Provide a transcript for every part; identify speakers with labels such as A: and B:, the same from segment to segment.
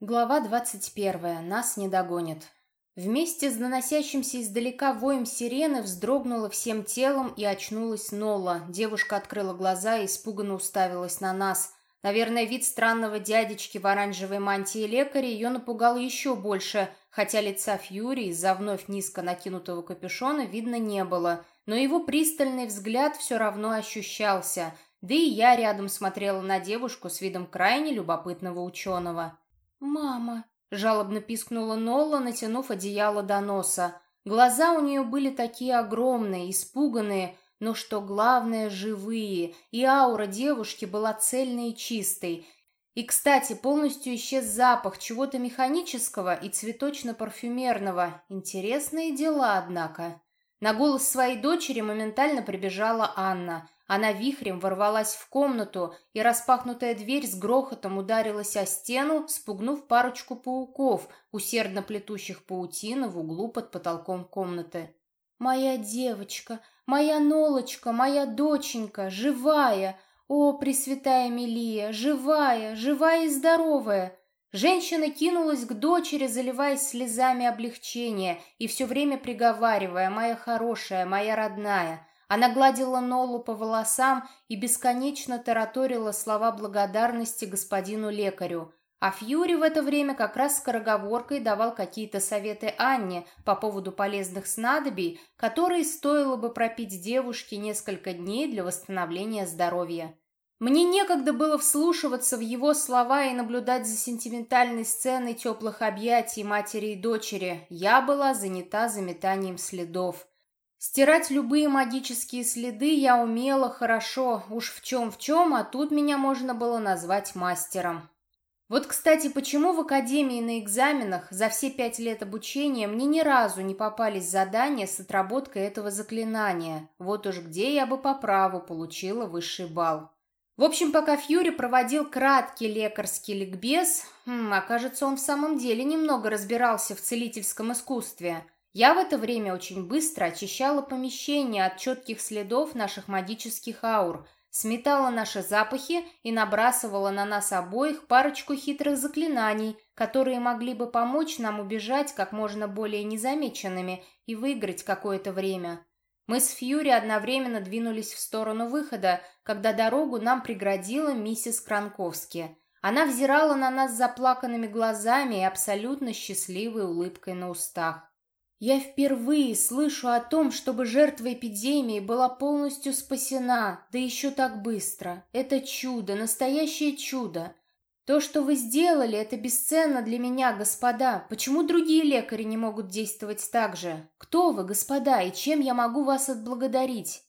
A: Глава двадцать первая. Нас не догонят. Вместе с доносящимся издалека воем сирены вздрогнула всем телом и очнулась Нола. Девушка открыла глаза и испуганно уставилась на нас. Наверное, вид странного дядечки в оранжевой мантии лекаря ее напугал еще больше, хотя лица Фьюри из-за вновь низко накинутого капюшона видно не было, но его пристальный взгляд все равно ощущался, да и я рядом смотрела на девушку с видом крайне любопытного ученого.
B: «Мама!»
A: — жалобно пискнула Нолла, натянув одеяло до носа. Глаза у нее были такие огромные, испуганные, но что главное, живые, и аура девушки была цельной и чистой. И, кстати, полностью исчез запах чего-то механического и цветочно-парфюмерного. Интересные дела, однако. На голос своей дочери моментально прибежала Анна — она вихрем ворвалась в комнату, и распахнутая дверь с грохотом ударилась о стену, спугнув парочку пауков, усердно плетущих паутину в углу под потолком комнаты.
B: «Моя девочка, моя Нолочка, моя доченька, живая! О, Пресвятая Мелия, живая, живая и здоровая!»
A: Женщина кинулась к дочери, заливаясь слезами облегчения и все время приговаривая «Моя хорошая, моя родная!» Она гладила Нолу по волосам и бесконечно тараторила слова благодарности господину лекарю. А Фьюри в это время как раз скороговоркой давал какие-то советы Анне по поводу полезных снадобий, которые стоило бы пропить девушке несколько дней для восстановления здоровья. Мне некогда было вслушиваться в его слова и наблюдать за сентиментальной сценой теплых объятий матери и дочери. Я была занята заметанием следов. Стирать любые магические следы я умела хорошо, уж в чем-в чем, а тут меня можно было назвать мастером. Вот, кстати, почему в академии на экзаменах за все пять лет обучения мне ни разу не попались задания с отработкой этого заклинания? Вот уж где я бы по праву получила высший балл. В общем, пока Фьюри проводил краткий лекарский ликбез, хм, окажется, он в самом деле немного разбирался в целительском искусстве – я в это время очень быстро очищала помещение от четких следов наших магических аур, сметала наши запахи и набрасывала на нас обоих парочку хитрых заклинаний, которые могли бы помочь нам убежать как можно более незамеченными и выиграть какое-то время. Мы с Фьюри одновременно двинулись в сторону выхода, когда дорогу нам преградила миссис Кранковски. Она взирала на нас заплаканными глазами и абсолютно счастливой улыбкой на устах. Я впервые слышу о том, чтобы жертва эпидемии была полностью спасена, да еще так быстро. Это чудо, настоящее чудо. То, что вы сделали, это бесценно для меня, господа. Почему другие лекари не могут действовать так же? Кто вы, господа, и чем я могу вас отблагодарить?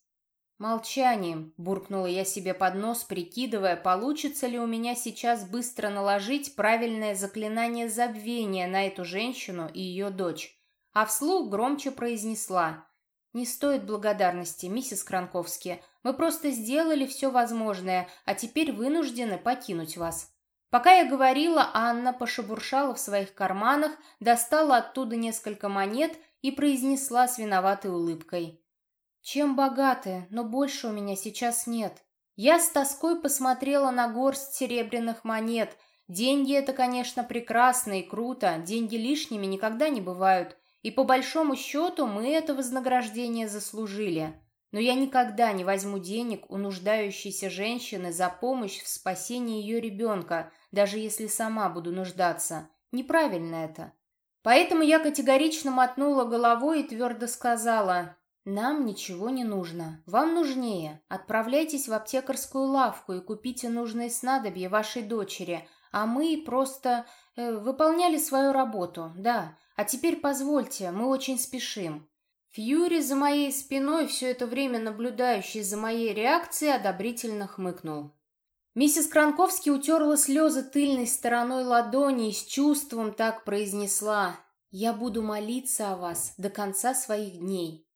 A: Молчанием, буркнула я себе под нос, прикидывая, получится ли у меня сейчас быстро наложить правильное заклинание забвения на эту женщину и ее дочь а вслух громче произнесла. «Не стоит благодарности, миссис Кранковски. Мы просто сделали все возможное, а теперь вынуждены покинуть вас». Пока я говорила, Анна пошебуршала в своих карманах, достала оттуда несколько монет и произнесла с виноватой улыбкой. «Чем богаты, но больше у меня сейчас нет». Я с тоской посмотрела на горсть серебряных монет. Деньги — это, конечно, прекрасно и круто, деньги лишними никогда не бывают. И по большому счету мы это вознаграждение заслужили. Но я никогда не возьму денег у нуждающейся женщины за помощь в спасении ее ребенка, даже если сама буду нуждаться. Неправильно это. Поэтому я категорично мотнула головой и твердо сказала, «Нам ничего не нужно. Вам нужнее. Отправляйтесь в аптекарскую лавку и купите нужные снадобья вашей дочери, а мы просто э, выполняли свою работу, да. А теперь позвольте, мы очень спешим». Фьюри за моей спиной, все это время наблюдающий за моей реакцией, одобрительно хмыкнул. Миссис Кранковский утерла слезы тыльной стороной ладони и с чувством так произнесла «Я буду молиться о вас до конца своих дней».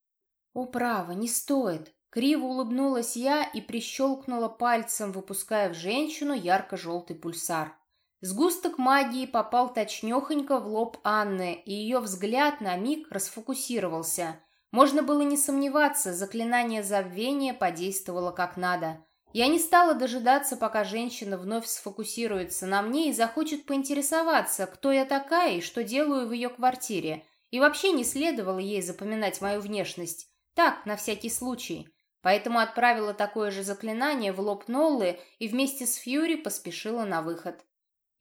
A: «О, право, не стоит!» Криво улыбнулась я и прищелкнула пальцем, выпуская в женщину ярко-желтый пульсар. Сгусток магии попал точнёхонько в лоб Анны, и ее взгляд на миг расфокусировался. Можно было не сомневаться, заклинание забвения подействовало как надо. Я не стала дожидаться, пока женщина вновь сфокусируется на мне и захочет поинтересоваться, кто я такая и что делаю в ее квартире. И вообще не следовало ей запоминать мою внешность. Так, на всякий случай. Поэтому отправила такое же заклинание в лоб Ноллы и вместе с Фьюри поспешила на выход.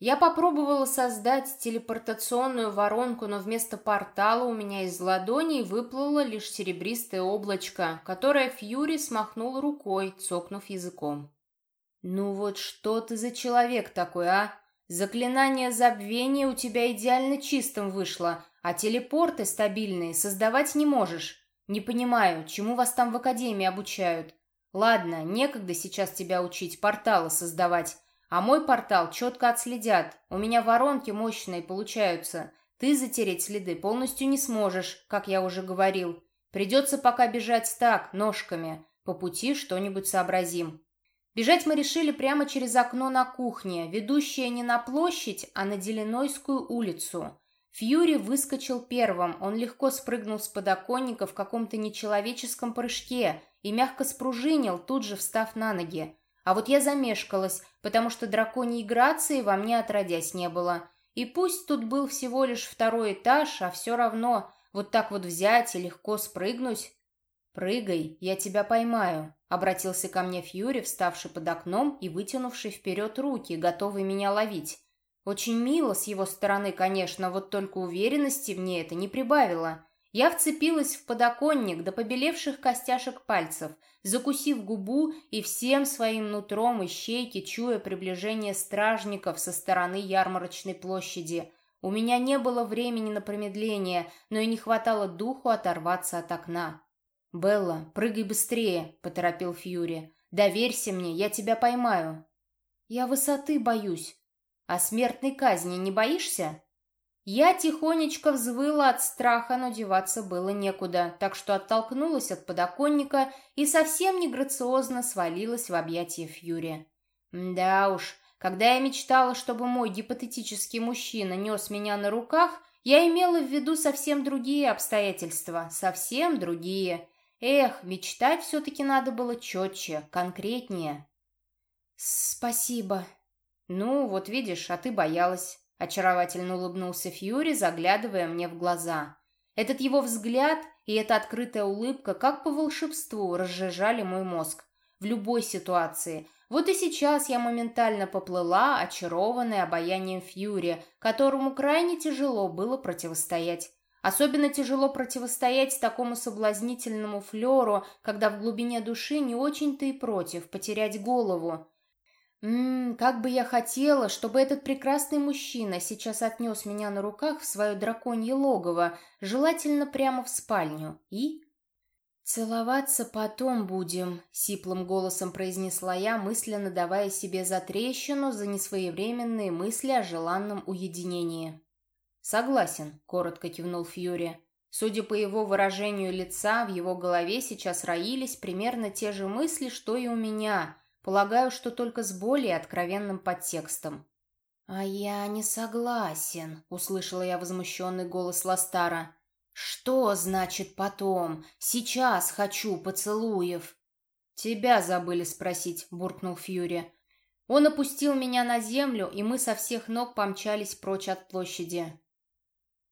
A: Я попробовала создать телепортационную воронку, но вместо портала у меня из ладоней выплыло лишь серебристое облачко, которое Фьюри смахнул рукой, цокнув языком. «Ну вот что ты за человек такой, а? Заклинание забвения у тебя идеально чистым вышло, а телепорты стабильные создавать не можешь. Не понимаю, чему вас там в академии обучают? Ладно, некогда сейчас тебя учить порталы создавать». А мой портал четко отследят. У меня воронки мощные получаются. Ты затереть следы полностью не сможешь, как я уже говорил. Придется пока бежать так, ножками. По пути что-нибудь сообразим. Бежать мы решили прямо через окно на кухне, ведущее не на площадь, а на Деленойскую улицу. Фьюри выскочил первым, он легко спрыгнул с подоконника в каком-то нечеловеческом прыжке и мягко спружинил, тут же встав на ноги. А вот я замешкалась, потому что драконьей грации во мне отродясь не было. И пусть тут был всего лишь второй этаж, а все равно вот так вот взять и легко спрыгнуть. «Прыгай, я тебя поймаю», — обратился ко мне Фьюри, вставший под окном и вытянувший вперед руки, готовый меня ловить. Очень мило с его стороны, конечно, вот только уверенности мне это не прибавило. Я вцепилась в подоконник до побелевших костяшек пальцев, закусив губу и всем своим нутром и щейки, чуя приближение стражников со стороны ярмарочной площади. У меня не было времени на промедление, но и не хватало духу оторваться от окна. «Белла, прыгай быстрее», — поторопил Фьюри. «Доверься мне, я тебя поймаю». «Я высоты боюсь». «А смертной казни не боишься?» Я тихонечко взвыла от страха, но деваться было некуда, так что оттолкнулась от подоконника и совсем неграциозно свалилась в объятия Фьюри. Да уж, когда я мечтала, чтобы мой гипотетический мужчина нес меня на руках, я имела в виду совсем другие обстоятельства, совсем другие. Эх, мечтать все-таки надо было четче, конкретнее. «Спасибо». «Ну, вот видишь, а ты боялась». Очаровательно улыбнулся Фьюри, заглядывая мне в глаза. Этот его взгляд и эта открытая улыбка, как по волшебству, разжижали мой мозг. В любой ситуации. Вот и сейчас я моментально поплыла, очарованная обаянием Фьюри, которому крайне тяжело было противостоять. Особенно тяжело противостоять такому соблазнительному флеру, когда в глубине души не очень-то и против потерять голову. Ммм, как бы я хотела, чтобы этот прекрасный мужчина сейчас отнес меня на руках в свое драконье логово, желательно прямо в спальню, и... «Целоваться потом будем», — сиплым голосом произнесла я, мысленно давая себе затрещину за несвоевременные мысли о желанном уединении. «Согласен», — коротко кивнул Фьюри. Судя по его выражению лица, в его голове сейчас роились примерно те же мысли, что и у меня — Полагаю, что только с более откровенным подтекстом. «А я не согласен», — услышала я возмущенный голос Ластара. «Что значит потом? Сейчас хочу поцелуев». «Тебя забыли спросить», — буркнул Фьюри. Он опустил меня на землю, и мы со всех ног помчались прочь от площади.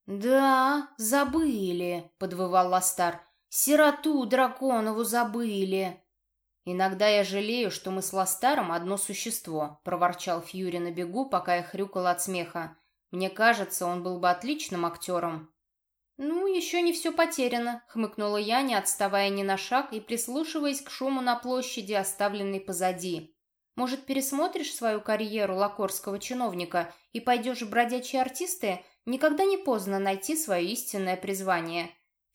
A: «Да, забыли», — подвывал Ластар. «Сироту драконову забыли». «Иногда я жалею, что мы с Ластаром одно существо», — проворчал Фьюри на бегу, пока я хрюкал от смеха. «Мне кажется, он был бы отличным актером». «Ну, еще не все потеряно», — хмыкнула я, не отставая ни на шаг и прислушиваясь к шуму на площади, оставленной позади. «Может, пересмотришь свою карьеру лакорского чиновника и пойдешь в бродячие артисты? Никогда не поздно найти свое истинное призвание.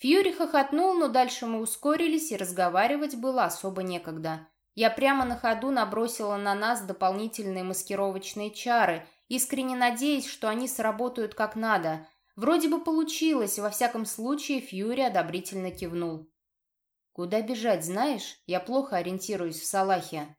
A: Фьюри хохотнул, но дальше мы ускорились, и разговаривать было особо некогда. Я прямо на ходу набросила на нас дополнительные маскировочные чары, искренне надеясь, что они сработают как надо. Вроде бы получилось, во всяком случае Фьюри одобрительно кивнул. «Куда бежать, знаешь? Я плохо ориентируюсь в Салахе».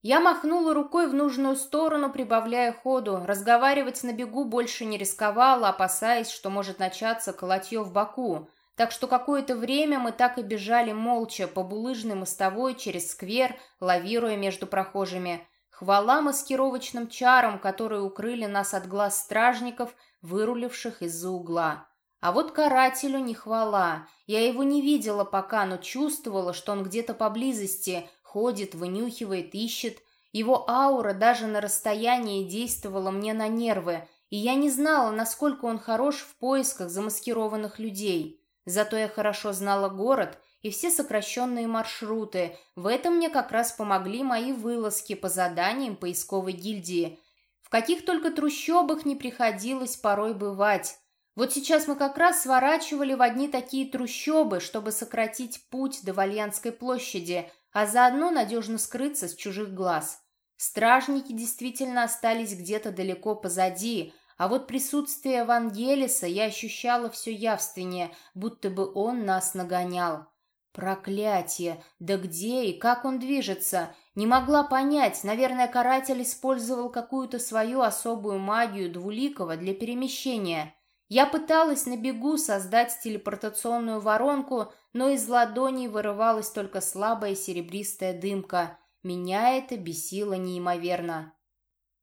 A: Я махнула рукой в нужную сторону, прибавляя ходу. Разговаривать на бегу больше не рисковала, опасаясь, что может начаться колотье в боку – так что какое-то время мы так и бежали молча по булыжной мостовой через сквер, лавируя между прохожими. Хвала маскировочным чарам, которые укрыли нас от глаз стражников, выруливших из-за угла. А вот карателю не хвала. Я его не видела пока, но чувствовала, что он где-то поблизости, ходит, вынюхивает, ищет. Его аура даже на расстоянии действовала мне на нервы, и я не знала, насколько он хорош в поисках замаскированных людей. Зато я хорошо знала город и все сокращенные маршруты. В этом мне как раз помогли мои вылазки по заданиям поисковой гильдии. В каких только трущобах не приходилось порой бывать. Вот сейчас мы как раз сворачивали в одни такие трущобы, чтобы сократить путь до Вальянской площади, а заодно надежно скрыться с чужих глаз. Стражники действительно остались где-то далеко позади, а вот присутствие Вангелиса я ощущала все явственнее, будто бы он нас нагонял. Проклятие! Да где и как он движется? Не могла понять. Наверное, каратель использовал какую-то свою особую магию двуликого для перемещения. Я пыталась на бегу создать телепортационную воронку, но из ладоней вырывалась только слабая серебристая дымка. Меня это бесило неимоверно.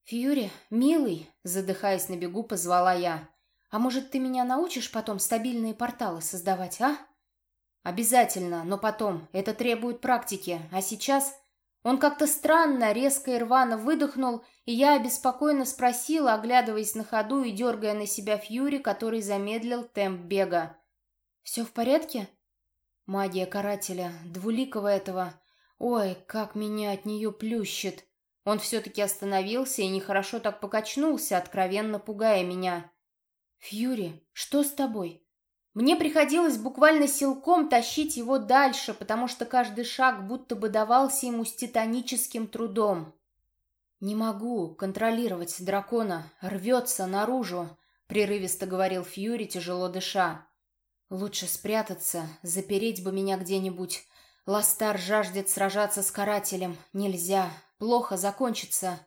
B: «Фьюри, милый», — задыхаясь на бегу, позвала я. «А может, ты меня научишь потом стабильные порталы создавать, а?»
A: «Обязательно, но потом. Это требует практики. А сейчас...» Он как-то странно, резко и рвано выдохнул, и я обеспокоенно спросила, оглядываясь на ходу и дергая на себя Фьюри, который замедлил темп бега.
B: «Все в порядке?»
A: «Магия карателя, двуликого этого. Ой, как меня от нее плющит!» Он все-таки остановился и нехорошо так покачнулся, откровенно пугая меня.
B: «Фьюри, что с тобой?»
A: Мне приходилось буквально силком тащить его дальше, потому что каждый шаг будто бы давался ему с титаническим трудом. «Не могу контролировать дракона, рвется наружу», — прерывисто говорил Фьюри, тяжело дыша. «Лучше спрятаться, запереть бы меня где-нибудь. Ластар жаждет сражаться с карателем. Нельзя, Плохо закончится.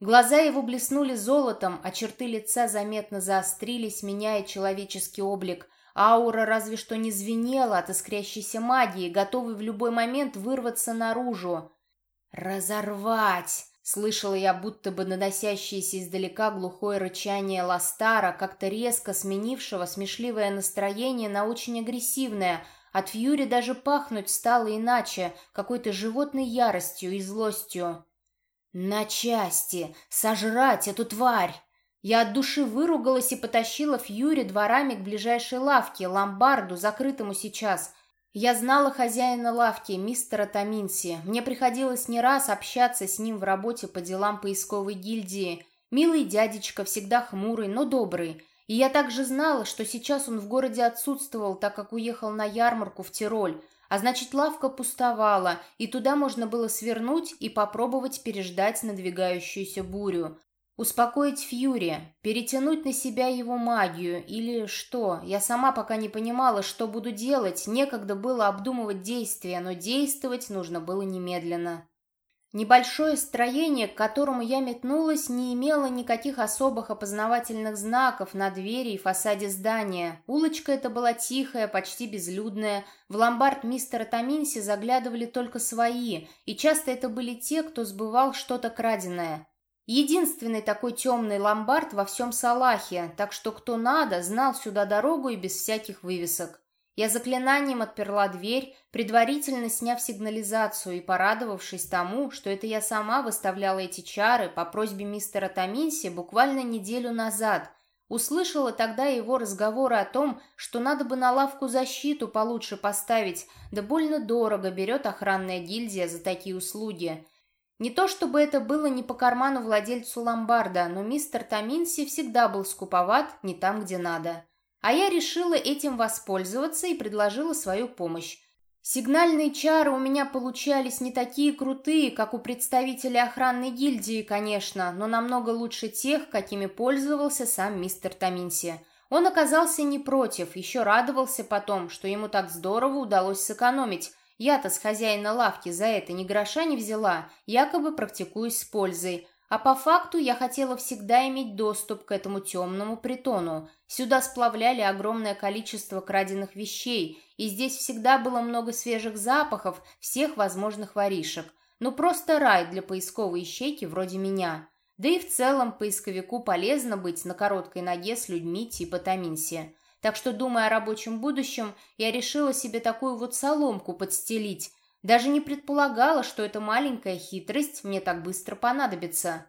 A: Глаза его блеснули золотом, а черты лица заметно заострились, меняя человеческий облик. Аура разве что не звенела от искрящейся магии, готовой в любой момент вырваться наружу. «Разорвать!» — слышала я будто бы наносящееся издалека глухое рычание Ластара, как-то резко сменившего смешливое настроение на очень агрессивное. От Фьюри даже пахнуть стало иначе, какой-то животной яростью и злостью. «На части! Сожрать эту тварь!» Я от души выругалась и потащила Фьюри дворами к ближайшей лавке, ломбарду, закрытому сейчас. Я знала хозяина лавки, мистера Таминси. Мне приходилось не раз общаться с ним в работе по делам поисковой гильдии. Милый дядечка, всегда хмурый, но добрый. И я также знала, что сейчас он в городе отсутствовал, так как уехал на ярмарку в Тироль. А значит, лавка пустовала, и туда можно было свернуть и попробовать переждать надвигающуюся бурю. Успокоить Фьюри, перетянуть на себя его магию или что. Я сама пока не понимала, что буду делать, некогда было обдумывать действия, но действовать нужно было немедленно. Небольшое строение, к которому я метнулась, не имело никаких особых опознавательных знаков на двери и фасаде здания. Улочка эта была тихая, почти безлюдная. В ломбард мистера Таминси заглядывали только свои, и часто это были те, кто сбывал что-то краденое. Единственный такой темный ломбард во всем Салахе, так что кто надо, знал сюда дорогу и без всяких вывесок. Я заклинанием отперла дверь, предварительно сняв сигнализацию и порадовавшись тому, что это я сама выставляла эти чары по просьбе мистера Таминси буквально неделю назад. Услышала тогда его разговоры о том, что надо бы на лавку защиту получше поставить, да больно дорого берет охранная гильдия за такие услуги. Не то чтобы это было не по карману владельцу ломбарда, но мистер Таминси всегда был скуповат не там, где надо. А я решила этим воспользоваться и предложила свою помощь. Сигнальные чары у меня получались не такие крутые, как у представителя охранной гильдии, конечно, но намного лучше тех, какими пользовался сам мистер Таминси. Он оказался не против, еще радовался потом, что ему так здорово удалось сэкономить. Я-то с хозяина лавки за это ни гроша не взяла, якобы практикуюсь с пользой. А по факту я хотела всегда иметь доступ к этому темному притону. Сюда сплавляли огромное количество краденных вещей, и здесь всегда было много свежих запахов всех возможных воришек. Ну просто рай для поисковой ищейки вроде меня. Да и в целом поисковику полезно быть на короткой ноге с людьми типа Таминси. Так что, думая о рабочем будущем, я решила себе такую вот соломку подстелить, даже не предполагала, что эта маленькая хитрость мне так быстро понадобится.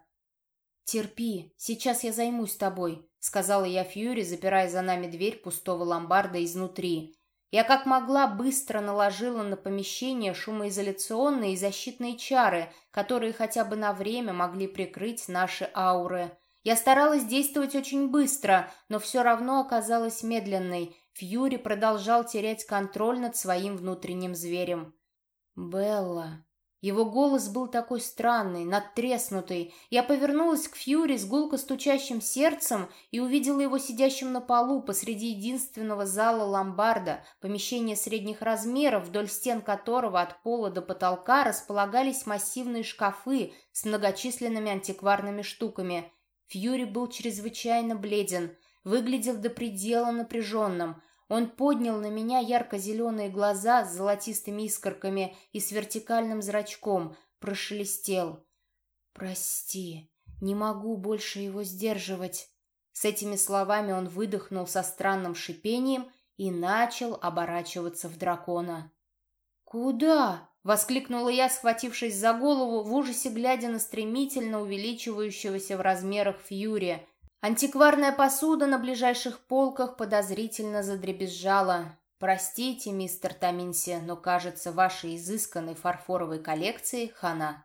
A: «Терпи, сейчас я займусь тобой», — сказала я Фьюри, запирая за нами дверь пустого ломбарда изнутри. Я как могла быстро наложила на помещение шумоизоляционные и защитные чары, которые хотя бы на время могли прикрыть наши ауры. Я старалась действовать очень быстро, но все равно оказалась медленной. Фьюри продолжал терять контроль над своим внутренним зверем. «Белла». Его голос был такой странный, надтреснутый. Я повернулась к Фьюри с гулко стучащим сердцем и увидела его сидящим на полу посреди единственного зала ломбарда, помещение средних размеров, вдоль стен которого от пола до потолка располагались массивные шкафы с многочисленными антикварными штуками. Фьюри был чрезвычайно бледен, выглядел до предела напряженным – он поднял на меня ярко-зеленые глаза с золотистыми искорками и с вертикальным зрачком, прошелестел. «Прости, не могу больше его сдерживать». С этими словами он выдохнул со странным шипением и начал оборачиваться в дракона. «Куда?» — воскликнула я, схватившись за голову, в ужасе глядя на стремительно увеличивающегося в размерах Фьюри. Антикварная посуда на ближайших полках подозрительно задребезжала. «Простите, мистер Таминси, но, кажется, вашей изысканной фарфоровой коллекции хана».